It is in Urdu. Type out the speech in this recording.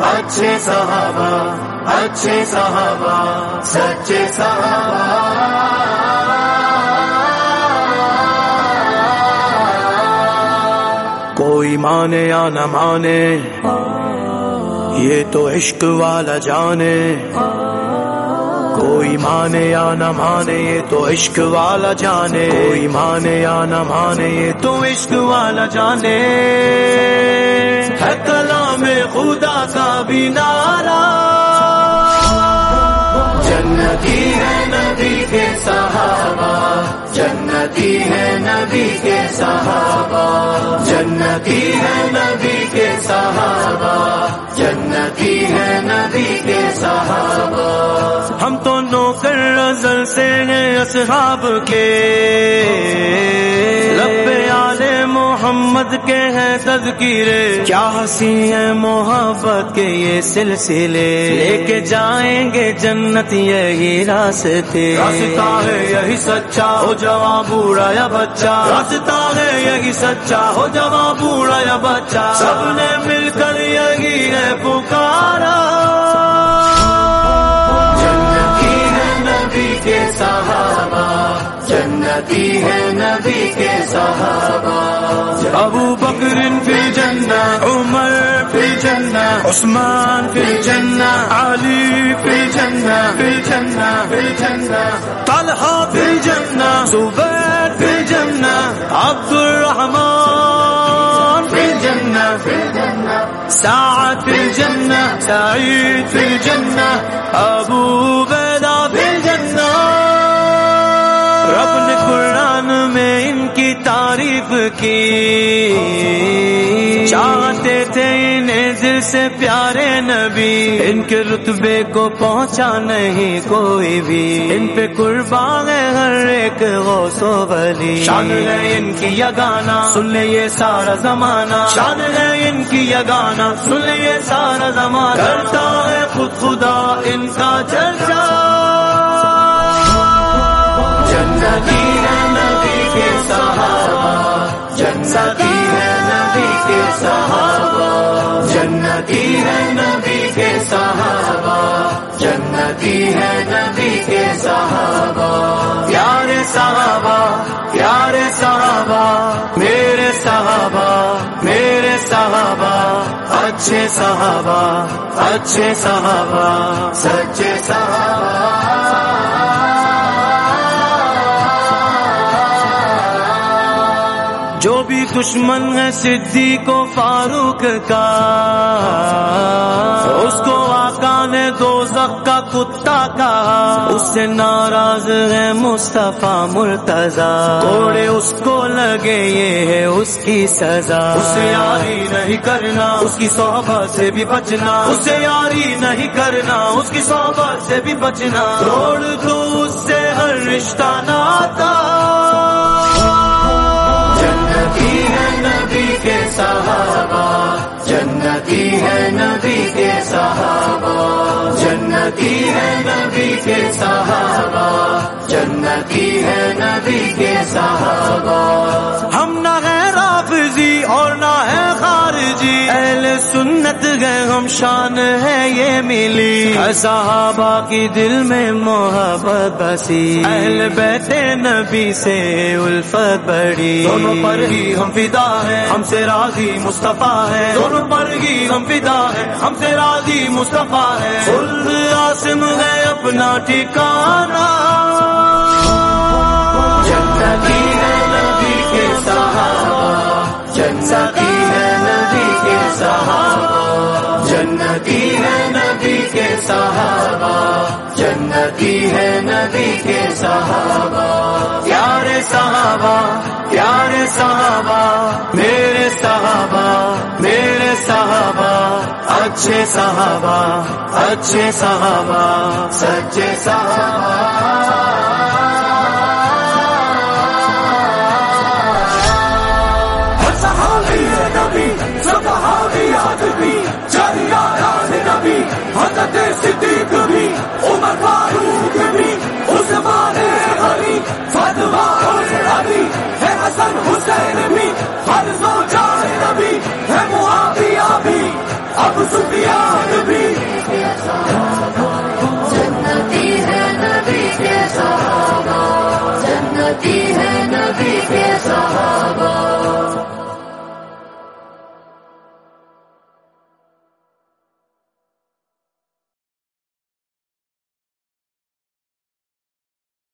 اچھے صحابہ اچھے صحابہ، سچے صحابہ۔ کوئی مانے یا نہ مانے، یہ تو عشق والا جانے۔ کوئی مانے یا نہ مانے، یہ تو عشق والا جانے۔ کوئی مانے یا نہ مانے، یہ تو عشق والا جانے۔ ہے کلام خدا کا بھی نارا جنتی ہے نبی کے صحابہ، جنتی ہے نبی کے صحابہ۔ جنتی ہے نبی کے صحابہ، جنتی ہے نبی کے صحابہ۔ تو ازل سے ہیں اصحاب کے۔ لب آل محمد کے ہیں تذکیرے کیا ہنسی ہے محبت کے یہ سلسلے۔ لے کے جائیں گے جنت یہی راستے۔ راستہ ہے یہی سچا، ہو جواب بوڑھا یا بچہ۔ راستہ ہے یہی سچا، ہو جواب بوڑھا یا بچہ۔ سب نے مل کر یہی ہے پکارا نبی کے ابو بکر فی جنہ عمر فی جنہ عثمان فی جنہ علی فی جنہ فی جنہ فی جنہ طلحہ فی جنہ زبیر فی جنہ عبد الرحمن فی جنہ فی جنہ سعد فی جنہ سعید فی جنہ ابو تعریف کی۔ چاہتے تھے انہیں دل سے پیارے نبی۔ ان کے رتبے کو پہنچا نہیں کوئی بھی۔ ان پہ قربان ہے ہر ایک غوث و ولی۔ شان ہے ان کی یہ گانا سن لے یہ سارا زمانہ۔ شان ہے ان کی یہ گانا سن لے یہ سارا زمانہ۔ کرتا ہے خود خدا ان کا چرچا نبی کے صحابہ، جنتی ہے نبی کے صحابہ۔ پیارے صحابہ پیارے صحابہ، میرے صحابہ میرے صحابہ۔ اچھے صحابہ اچھے صحابہ، سچے صحابہ۔ جو بھی دشمن ہے صدیق و فاروق کا، اس کو آقا نے دو کا کتا کا اس سے ناراض ہے مصطفیٰ مرتضی۔ کوڑے اس کو لگے، یہ ہے اس کی سزا۔ اسے یاری نہیں کرنا، اس کی صحبت سے بھی بچنا۔ اسے یاری نہیں کرنا، اس کی صحبت سے بھی بچنا۔ توڑ دو اس سے ہر رشتہ ناتا۔ جنتی ہے نبی کے صحابہ جنتی ہے نبی کے صحابہ۔ سنت گئے ہم شان ہے یہ ملی۔ ہے صحابہ کی دل میں محبت بسی۔ اہل بیت نبی سے الفت بڑی۔ دونوں پر ہی ہم فدا ہیں ہم سے راضی مصطفیٰ ہے۔ دونوں پر ہی ہم فدا ہیں ہم سے راضی مصطفیٰ ہے۔ آسم ہے اپنا ٹھکانا صحابہ، جنتی ہے نبی کے صحابہ۔ پیارے صحابہ پیارے صحابہ، میرے صحابہ میرے صحابہ۔ اچھے صحابہ اچھے صحابہ، سچے صحابہ۔ State City Club